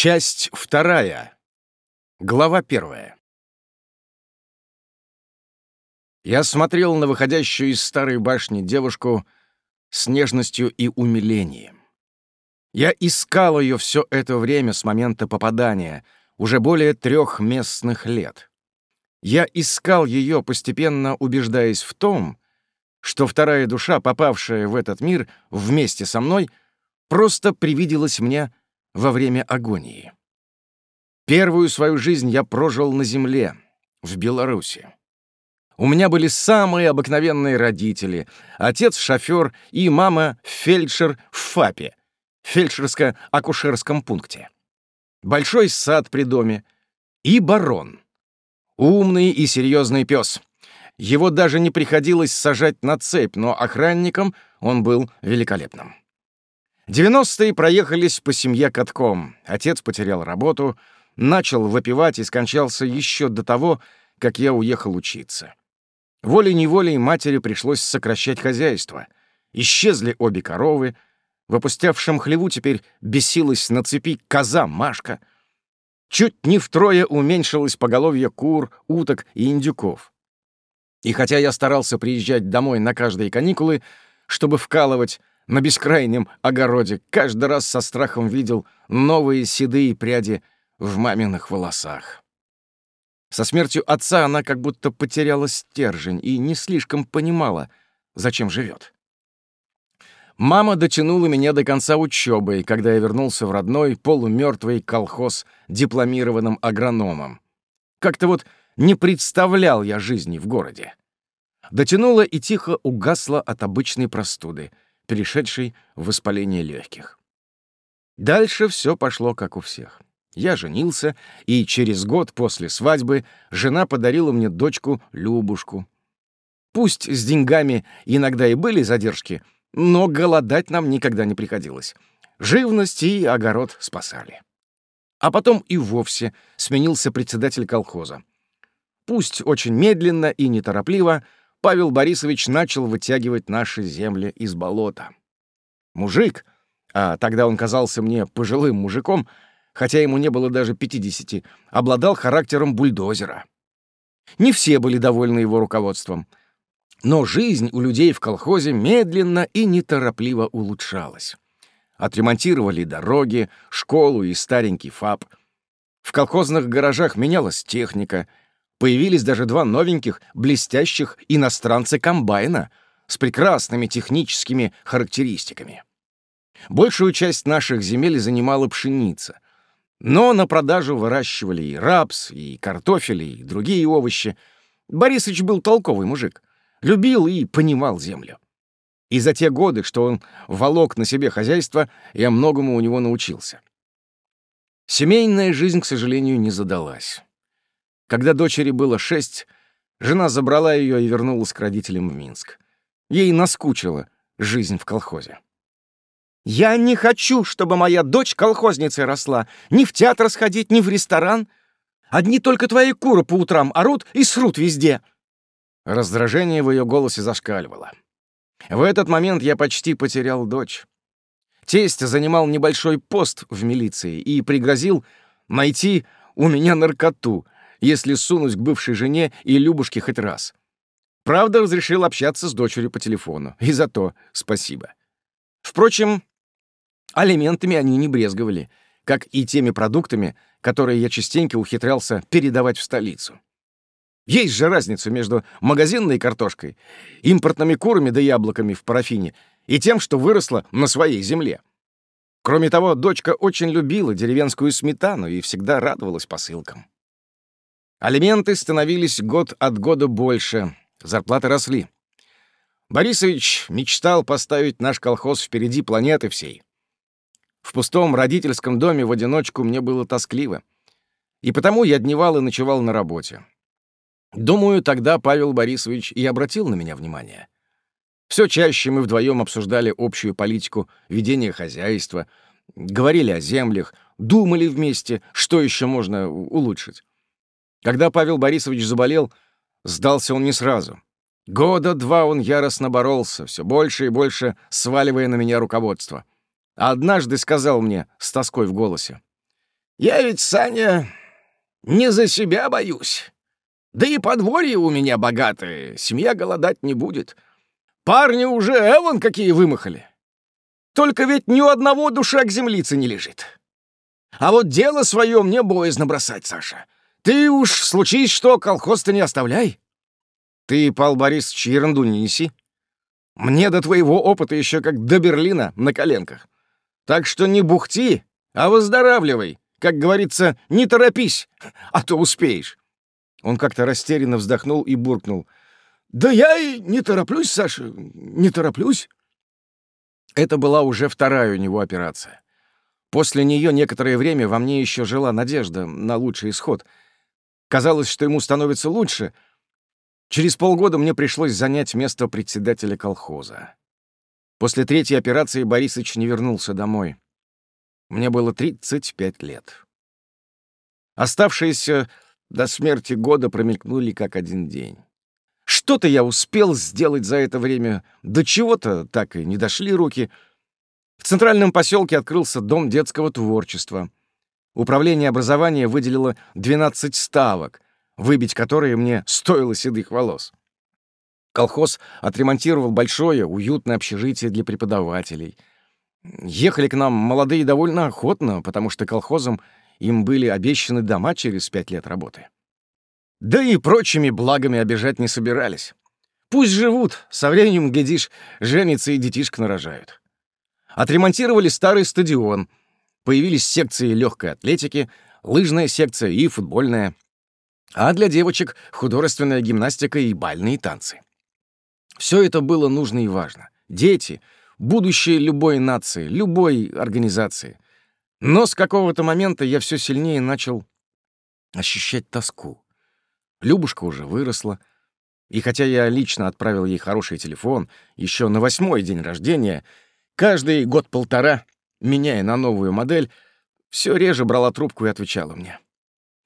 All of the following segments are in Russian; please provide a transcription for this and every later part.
Часть вторая. Глава первая. Я смотрел на выходящую из старой башни девушку с нежностью и умилением. Я искал ее все это время с момента попадания, уже более трех местных лет. Я искал ее, постепенно убеждаясь в том, что вторая душа, попавшая в этот мир вместе со мной, просто привиделась мне во время агонии. Первую свою жизнь я прожил на земле, в Беларуси. У меня были самые обыкновенные родители, отец — шофер и мама — фельдшер в ФАПе, фельдшерско-акушерском пункте. Большой сад при доме и барон. Умный и серьезный пес. Его даже не приходилось сажать на цепь, но охранником он был великолепным. Девяностые проехались по семье катком. Отец потерял работу, начал выпивать и скончался еще до того, как я уехал учиться. Волей-неволей матери пришлось сокращать хозяйство. Исчезли обе коровы. В опустевшем хлеву теперь бесилась на цепи коза Машка. Чуть не втрое уменьшилось поголовье кур, уток и индюков. И хотя я старался приезжать домой на каждые каникулы, чтобы вкалывать на бескрайнем огороде, каждый раз со страхом видел новые седые пряди в маминых волосах. Со смертью отца она как будто потеряла стержень и не слишком понимала, зачем живет. Мама дотянула меня до конца учебы, когда я вернулся в родной полумертвый колхоз дипломированным агрономом. Как-то вот не представлял я жизни в городе. Дотянула и тихо угасла от обычной простуды — перешедший в воспаление легких. Дальше все пошло как у всех. Я женился, и через год после свадьбы жена подарила мне дочку Любушку. Пусть с деньгами иногда и были задержки, но голодать нам никогда не приходилось. Живность и огород спасали. А потом и вовсе сменился председатель колхоза. Пусть очень медленно и неторопливо, Павел Борисович начал вытягивать наши земли из болота. Мужик, а тогда он казался мне пожилым мужиком, хотя ему не было даже пятидесяти, обладал характером бульдозера. Не все были довольны его руководством, но жизнь у людей в колхозе медленно и неторопливо улучшалась. Отремонтировали дороги, школу и старенький ФАП. В колхозных гаражах менялась техника — Появились даже два новеньких, блестящих иностранца комбайна с прекрасными техническими характеристиками. Большую часть наших земель занимала пшеница, но на продажу выращивали и рапс, и картофель, и другие овощи. Борисыч был толковый мужик, любил и понимал землю. И за те годы, что он волок на себе хозяйство, я многому у него научился. Семейная жизнь, к сожалению, не задалась. Когда дочери было шесть, жена забрала ее и вернулась к родителям в Минск. Ей наскучила жизнь в колхозе. «Я не хочу, чтобы моя дочь колхозницей росла. Ни в театр сходить, ни в ресторан. Одни только твои куры по утрам орут и срут везде». Раздражение в ее голосе зашкаливало. В этот момент я почти потерял дочь. Тесть занимал небольшой пост в милиции и пригрозил найти у меня наркоту — если сунуть к бывшей жене и Любушке хоть раз. Правда, разрешил общаться с дочерью по телефону. И за то спасибо. Впрочем, алиментами они не брезговали, как и теми продуктами, которые я частенько ухитрялся передавать в столицу. Есть же разница между магазинной картошкой, импортными курами да яблоками в парафине и тем, что выросло на своей земле. Кроме того, дочка очень любила деревенскую сметану и всегда радовалась посылкам. Алименты становились год от года больше, зарплаты росли. Борисович мечтал поставить наш колхоз впереди планеты всей. В пустом родительском доме в одиночку мне было тоскливо. И потому я дневал и ночевал на работе. Думаю, тогда Павел Борисович и обратил на меня внимание. Все чаще мы вдвоем обсуждали общую политику ведения хозяйства, говорили о землях, думали вместе, что еще можно улучшить. Когда Павел Борисович заболел, сдался он не сразу. Года два он яростно боролся, все больше и больше сваливая на меня руководство. Однажды сказал мне с тоской в голосе, Я ведь, Саня, не за себя боюсь. Да и подворье у меня богатое, семья голодать не будет. Парни уже эвон какие вымахали. Только ведь ни у одного душа к землице не лежит. А вот дело свое мне боязно бросать, Саша. Ты уж, случись что, колхоз-то не оставляй. Ты, Пал Борисович, ерунду не неси. Мне до твоего опыта еще как до Берлина на коленках. Так что не бухти, а выздоравливай. Как говорится, не торопись, а то успеешь. Он как-то растерянно вздохнул и буркнул. «Да я и не тороплюсь, Саша, не тороплюсь». Это была уже вторая у него операция. После нее некоторое время во мне еще жила надежда на лучший исход. Казалось, что ему становится лучше. Через полгода мне пришлось занять место председателя колхоза. После третьей операции Борисыч не вернулся домой. Мне было 35 лет. Оставшиеся до смерти года промелькнули как один день. Что-то я успел сделать за это время, до чего-то так и не дошли руки — в центральном поселке открылся Дом детского творчества. Управление образования выделило 12 ставок, выбить которые мне стоило седых волос. Колхоз отремонтировал большое, уютное общежитие для преподавателей. Ехали к нам молодые довольно охотно, потому что колхозом им были обещаны дома через пять лет работы. Да и прочими благами обижать не собирались. Пусть живут, со временем, глядишь, женятся и детишек нарожают. Отремонтировали старый стадион. Появились секции легкой атлетики, лыжная секция и футбольная. А для девочек — художественная гимнастика и бальные танцы. Все это было нужно и важно. Дети — будущее любой нации, любой организации. Но с какого-то момента я все сильнее начал ощущать тоску. Любушка уже выросла, и хотя я лично отправил ей хороший телефон еще на восьмой день рождения — Каждый год-полтора, меняя на новую модель, все реже брала трубку и отвечала мне.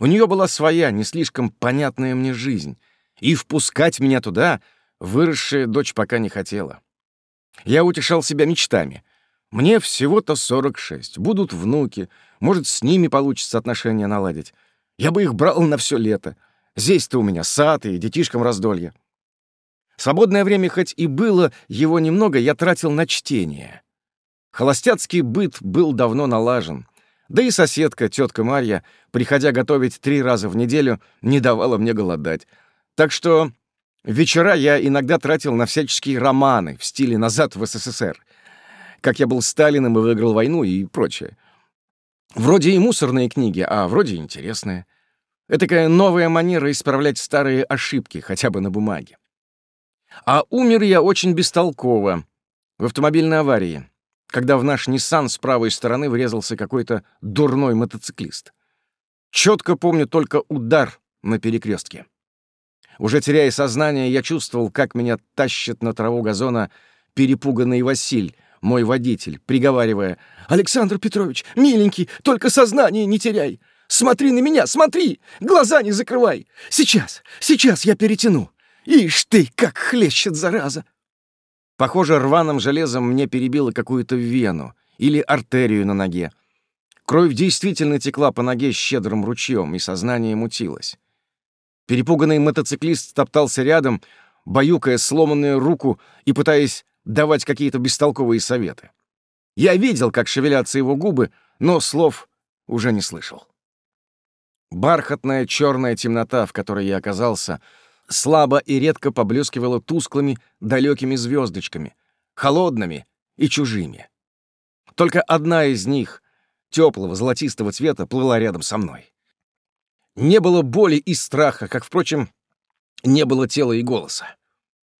У нее была своя, не слишком понятная мне жизнь, и впускать меня туда выросшая дочь пока не хотела. Я утешал себя мечтами. Мне всего-то 46, будут внуки, может, с ними получится отношения наладить. Я бы их брал на все лето. Здесь-то у меня сад и детишкам раздолье. Свободное время хоть и было его немного, я тратил на чтение. Холостяцкий быт был давно налажен. Да и соседка, тетка Марья, приходя готовить три раза в неделю, не давала мне голодать. Так что вечера я иногда тратил на всяческие романы в стиле «Назад в СССР», как я был Сталиным и выиграл войну и прочее. Вроде и мусорные книги, а вроде интересные. Это такая новая манера исправлять старые ошибки, хотя бы на бумаге. А умер я очень бестолково, в автомобильной аварии, когда в наш Ниссан с правой стороны врезался какой-то дурной мотоциклист. Четко помню только удар на перекрестке. Уже теряя сознание, я чувствовал, как меня тащит на траву газона перепуганный Василь, мой водитель, приговаривая «Александр Петрович, миленький, только сознание не теряй! Смотри на меня, смотри! Глаза не закрывай! Сейчас, сейчас я перетяну!» Ишь ты, как хлещет, зараза!» Похоже, рваным железом мне перебило какую-то вену или артерию на ноге. Кровь действительно текла по ноге щедрым ручьем, и сознание мутилось. Перепуганный мотоциклист топтался рядом, баюкая сломанную руку и пытаясь давать какие-то бестолковые советы. Я видел, как шевелятся его губы, но слов уже не слышал. Бархатная черная темнота, в которой я оказался — слабо и редко поблескивала тусклыми, далекими звездочками, холодными и чужими. Только одна из них, теплого золотистого цвета, плыла рядом со мной. Не было боли и страха, как, впрочем, не было тела и голоса.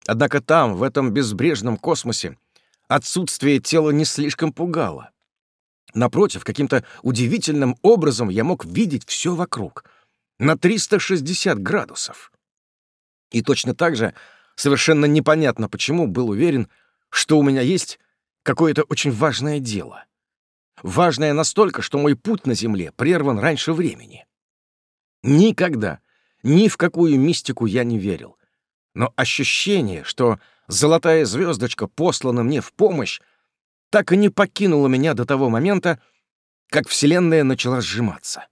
Однако там, в этом безбрежном космосе, отсутствие тела не слишком пугало. Напротив, каким-то удивительным образом я мог видеть все вокруг, на 360 градусов. И точно так же, совершенно непонятно почему, был уверен, что у меня есть какое-то очень важное дело. Важное настолько, что мой путь на Земле прерван раньше времени. Никогда, ни в какую мистику я не верил. Но ощущение, что золотая звездочка послана мне в помощь, так и не покинуло меня до того момента, как Вселенная начала сжиматься,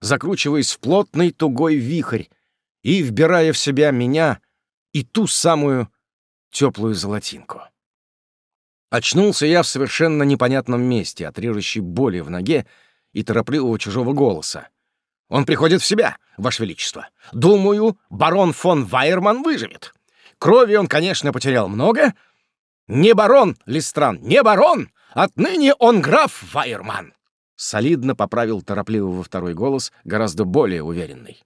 закручиваясь в плотный тугой вихрь и вбирая в себя меня и ту самую теплую золотинку. Очнулся я в совершенно непонятном месте, от режущей боли в ноге и торопливого чужого голоса. «Он приходит в себя, Ваше Величество. Думаю, барон фон Вайерман выживет. Крови он, конечно, потерял много. Не барон, Листран, не барон! Отныне он граф Вайерман!» Солидно поправил торопливого второй голос, гораздо более уверенный.